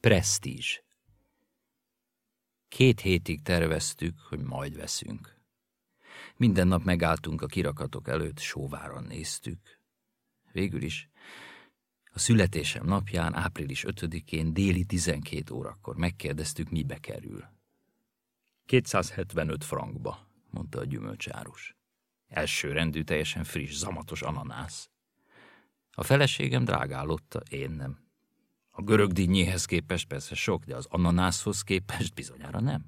Prestízs. Két hétig terveztük, hogy majd veszünk. Minden nap megálltunk a kirakatok előtt, sóváran néztük. Végül is a születésem napján, április 5-én déli 12 órakor megkérdeztük, mibe kerül. 275 frankba, mondta a gyümölcsárus. Első rendű, teljesen friss, zamatos ananász. A feleségem drágállotta, én nem. A görög dinnyéhez képest persze sok, de az ananászhoz képest bizonyára nem.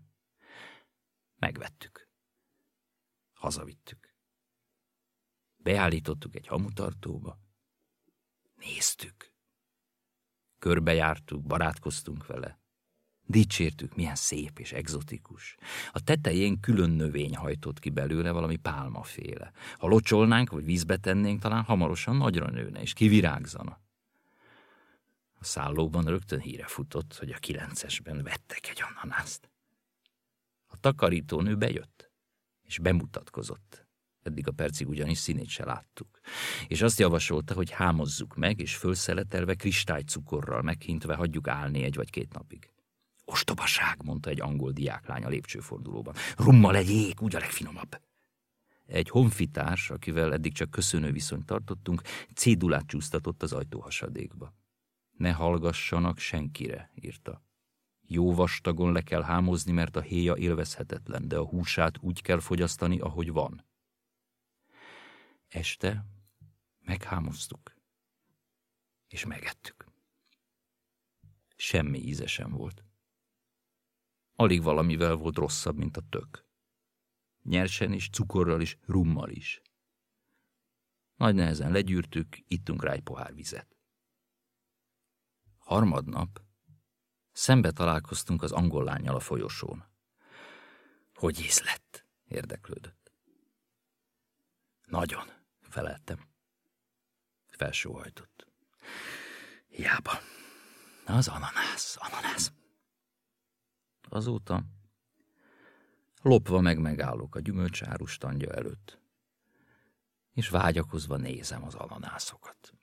Megvettük. Hazavittük. Beállítottuk egy hamutartóba. Néztük. Körbejártuk, barátkoztunk vele. Dicsértük, milyen szép és egzotikus. A tetején külön növény hajtott ki belőle, valami pálmaféle. Ha locsolnánk, vagy vízbe tennénk, talán hamarosan nagyra nőne, és kivirágzana. A szállóban rögtön híre futott, hogy a kilencesben vettek egy ananászt. A takarítónő bejött, és bemutatkozott. Eddig a percig ugyanis színét se láttuk. És azt javasolta, hogy hámozzuk meg, és fölszeletelve kristálycukorral meghintve hagyjuk állni egy vagy két napig. Ostobaság, mondta egy angol diáklány a lépcsőfordulóban. Rummal egy ég, úgy a legfinomabb. Egy honfitárs, akivel eddig csak köszönő viszonyt tartottunk, cédulát csúsztatott az ajtóhasadékba. Ne hallgassanak senkire, írta. Jó vastagon le kell hámozni, mert a héja élvezhetetlen, de a húsát úgy kell fogyasztani, ahogy van. Este meghámoztuk, és megettük. Semmi íze sem volt. Alig valamivel volt rosszabb, mint a tök. Nyersen is, cukorral is, rummal is. Nagy nehezen legyűrtük, ittunk rá egy pohár vizet. Harmadnap szembe találkoztunk az angol lányjal a folyosón. Hogy íz lett? érdeklődött. Nagyon, feleltem. Felsóhajtott. Hiába. Az ananász, ananász. Azóta lopva meg megállok a gyümölcsárus tandja előtt, és vágyakozva nézem az ananászokat.